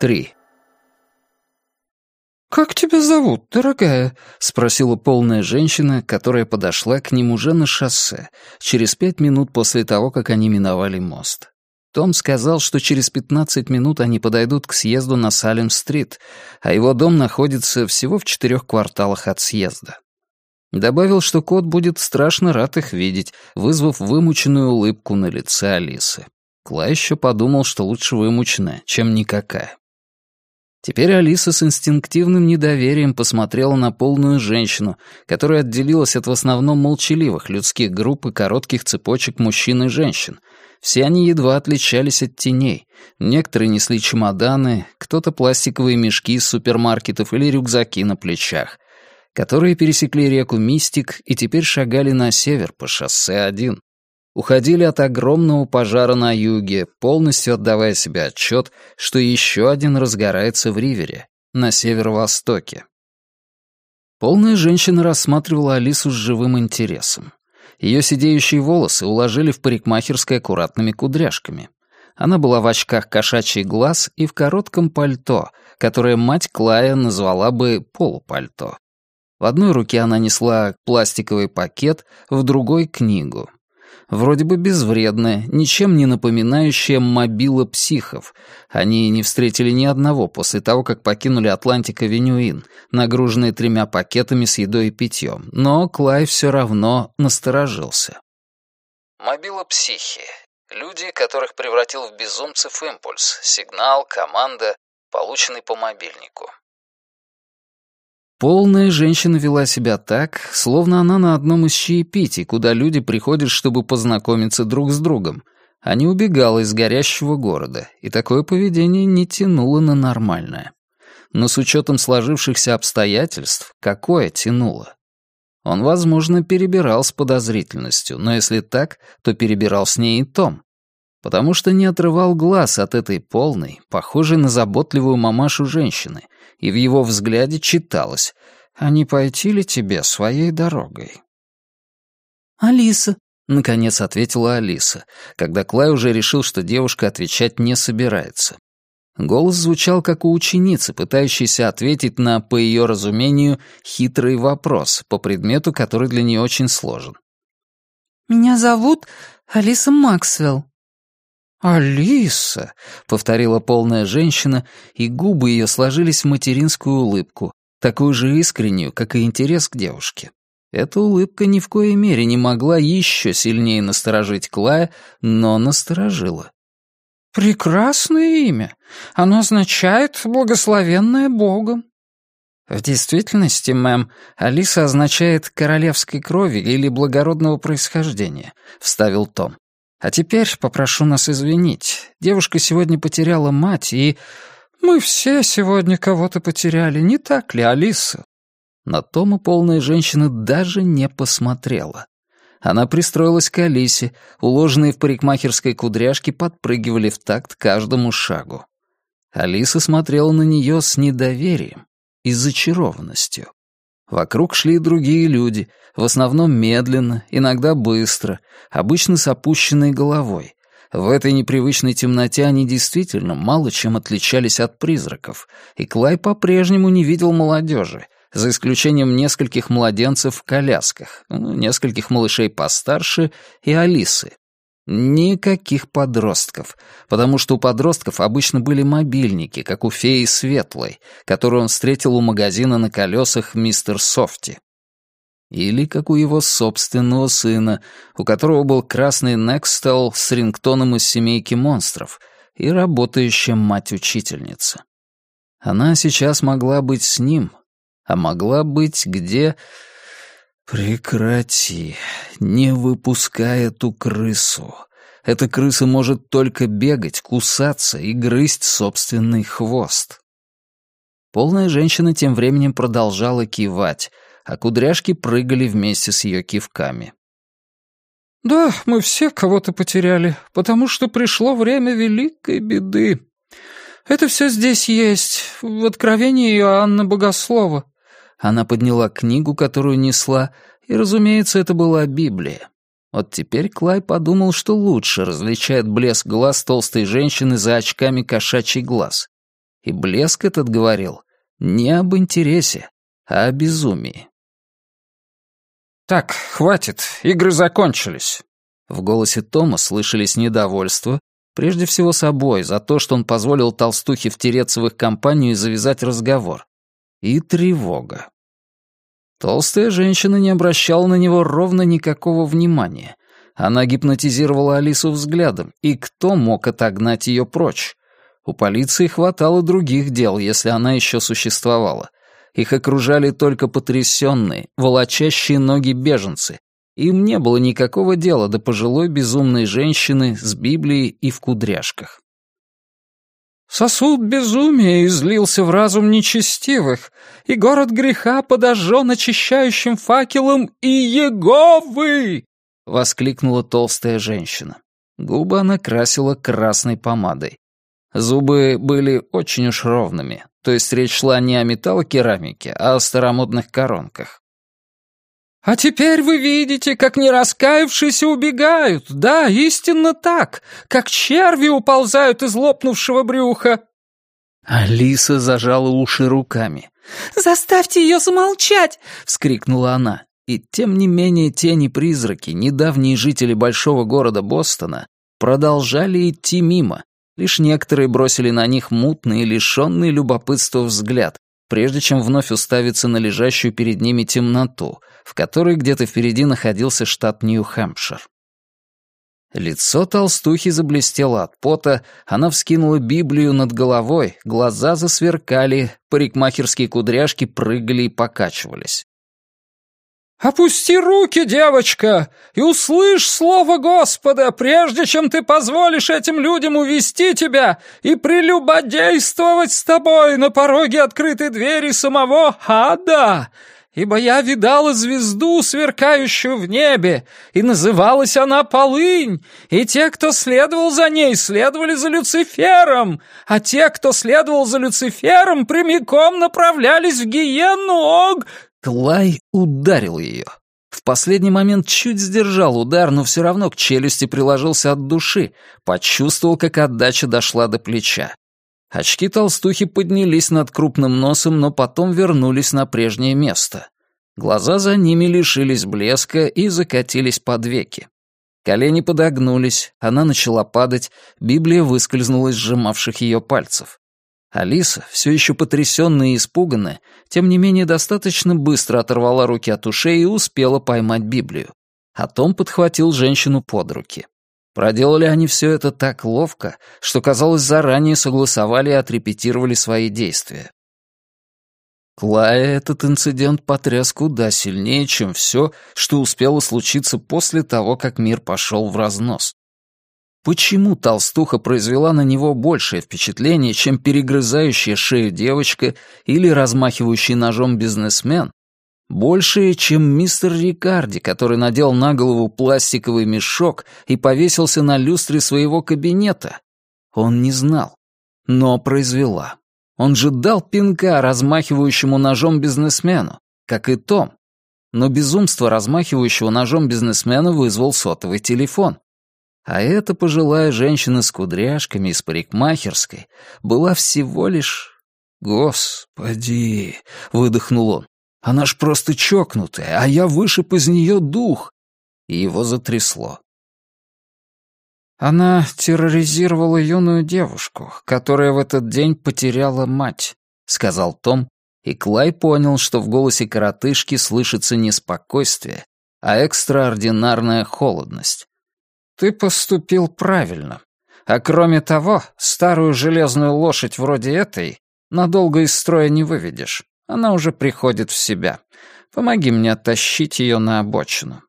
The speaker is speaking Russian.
Три. «Как тебя зовут, дорогая?» — спросила полная женщина, которая подошла к ним уже на шоссе, через пять минут после того, как они миновали мост. Том сказал, что через пятнадцать минут они подойдут к съезду на Салем-стрит, а его дом находится всего в четырех кварталах от съезда. Добавил, что кот будет страшно рад их видеть, вызвав вымученную улыбку на лице Алисы. Клай еще подумал, что лучше вымученная, чем никакая. Теперь Алиса с инстинктивным недоверием посмотрела на полную женщину, которая отделилась от в основном молчаливых людских групп и коротких цепочек мужчин и женщин. Все они едва отличались от теней. Некоторые несли чемоданы, кто-то пластиковые мешки из супермаркетов или рюкзаки на плечах, которые пересекли реку Мистик и теперь шагали на север по шоссе 1 уходили от огромного пожара на юге, полностью отдавая себе отчет, что еще один разгорается в Ривере, на северо-востоке. Полная женщина рассматривала Алису с живым интересом. Ее сидеющие волосы уложили в парикмахерской аккуратными кудряшками. Она была в очках кошачий глаз и в коротком пальто, которое мать Клая назвала бы полупальто. В одной руке она несла пластиковый пакет, в другой — книгу. Вроде бы безвредная, ничем не напоминающая мобила психов. Они не встретили ни одного после того, как покинули Атлантика-Венюин, нагруженные тремя пакетами с едой и питьем. Но Клай все равно насторожился. Мобила психи. Люди, которых превратил в безумцев импульс, сигнал, команда, полученный по мобильнику. Полная женщина вела себя так, словно она на одном из чаепитий, куда люди приходят, чтобы познакомиться друг с другом, а не убегала из горящего города, и такое поведение не тянуло на нормальное. Но с учетом сложившихся обстоятельств, какое тянуло? Он, возможно, перебирал с подозрительностью, но если так, то перебирал с ней и Том. Потому что не отрывал глаз от этой полной, похожей на заботливую мамашу женщины — и в его взгляде читалось «А не пойти ли тебе своей дорогой?» «Алиса», — наконец ответила Алиса, когда Клай уже решил, что девушка отвечать не собирается. Голос звучал, как у ученицы, пытающейся ответить на, по ее разумению, хитрый вопрос по предмету, который для нее очень сложен. «Меня зовут Алиса Максвелл». «Алиса!» — повторила полная женщина, и губы ее сложились в материнскую улыбку, такую же искреннюю, как и интерес к девушке. Эта улыбка ни в коей мере не могла еще сильнее насторожить Клая, но насторожила. «Прекрасное имя. Оно означает «благословенное Богом». «В действительности, мэм, Алиса означает «королевской крови» или «благородного происхождения», — вставил Том. А теперь попрошу нас извинить. Девушка сегодня потеряла мать, и... Мы все сегодня кого-то потеряли, не так ли, Алиса? На Тома полная женщина даже не посмотрела. Она пристроилась к Алисе, уложенные в парикмахерской кудряшки подпрыгивали в такт каждому шагу. Алиса смотрела на нее с недоверием и зачарованностью. Вокруг шли другие люди, в основном медленно, иногда быстро, обычно с опущенной головой. В этой непривычной темноте они действительно мало чем отличались от призраков, и Клай по-прежнему не видел молодежи, за исключением нескольких младенцев в колясках, ну, нескольких малышей постарше и Алисы, Никаких подростков, потому что у подростков обычно были мобильники, как у феи Светлой, которую он встретил у магазина на колесах «Мистер Софти». Или как у его собственного сына, у которого был красный Некстел с рингтоном из семейки монстров и работающая мать-учительница. Она сейчас могла быть с ним, а могла быть где... «Прекрати, не выпускай эту крысу. Эта крыса может только бегать, кусаться и грызть собственный хвост». Полная женщина тем временем продолжала кивать, а кудряшки прыгали вместе с ее кивками. «Да, мы все кого-то потеряли, потому что пришло время великой беды. Это все здесь есть, в Откровении Иоанна Богослова. Она подняла книгу, которую несла, и, разумеется, это была Библия. Вот теперь Клай подумал, что лучше различает блеск глаз толстой женщины за очками кошачий глаз. И блеск этот говорил не об интересе, а о безумии. «Так, хватит, игры закончились». В голосе Тома слышались недовольство, прежде всего собой, за то, что он позволил толстухе втереться в их компанию и завязать разговор. И тревога. Толстая женщина не обращала на него ровно никакого внимания. Она гипнотизировала Алису взглядом, и кто мог отогнать ее прочь? У полиции хватало других дел, если она еще существовала. Их окружали только потрясенные, волочащие ноги беженцы. Им не было никакого дела до пожилой безумной женщины с Библией и в кудряшках. Сосуд безумия излился в разум нечестивых, и город греха подожжен очищающим факелом и Еговы!» — воскликнула толстая женщина. Губы она красила красной помадой. Зубы были очень уж ровными, то есть речь шла не о металлокерамике, а о старомодных коронках. «А теперь вы видите, как не раскаявшиеся убегают. Да, истинно так, как черви уползают из лопнувшего брюха». Алиса зажала уши руками. «Заставьте ее замолчать!» — вскрикнула она. И тем не менее тени-призраки, недавние жители большого города Бостона, продолжали идти мимо, Лишь некоторые бросили на них мутный и лишенный любопытства взгляд, прежде чем вновь уставиться на лежащую перед ними темноту, в которой где-то впереди находился штат Нью-Хэмпшир. Лицо толстухи заблестело от пота, она вскинула Библию над головой, глаза засверкали, парикмахерские кудряшки прыгали и покачивались. «Опусти руки, девочка, и услышь слово Господа, прежде чем ты позволишь этим людям увести тебя и прелюбодействовать с тобой на пороге открытой двери самого ада. Ибо я видала звезду, сверкающую в небе, и называлась она Полынь, и те, кто следовал за ней, следовали за Люцифером, а те, кто следовал за Люцифером, прямиком направлялись в гиенну Ог...» Клай ударил ее. В последний момент чуть сдержал удар, но все равно к челюсти приложился от души, почувствовал, как отдача дошла до плеча. Очки толстухи поднялись над крупным носом, но потом вернулись на прежнее место. Глаза за ними лишились блеска и закатились под веки. Колени подогнулись, она начала падать, Библия выскользнула из сжимавших ее пальцев. Алиса, все еще потрясенная и испуганная, тем не менее достаточно быстро оторвала руки от ушей и успела поймать Библию. А Том подхватил женщину под руки. Проделали они все это так ловко, что, казалось, заранее согласовали и отрепетировали свои действия. Клая этот инцидент потряс куда сильнее, чем все, что успело случиться после того, как мир пошел в разнос. Почему толстуха произвела на него большее впечатление, чем перегрызающая шею девочка или размахивающий ножом бизнесмен? Большее, чем мистер Рикарди, который надел на голову пластиковый мешок и повесился на люстре своего кабинета? Он не знал, но произвела. Он же дал пинка размахивающему ножом бизнесмену, как и Том. Но безумство размахивающего ножом бизнесмена вызвал сотовый телефон. А эта пожилая женщина с кудряшками из парикмахерской была всего лишь... «Господи!» — выдохнул он. «Она ж просто чокнутая, а я вышиб из нее дух!» И его затрясло. Она терроризировала юную девушку, которая в этот день потеряла мать, — сказал Том, и Клай понял, что в голосе коротышки слышится не спокойствие, а экстраординарная холодность. Ты поступил правильно. А кроме того, старую железную лошадь вроде этой надолго из строя не выведешь. Она уже приходит в себя. Помоги мне оттащить ее на обочину.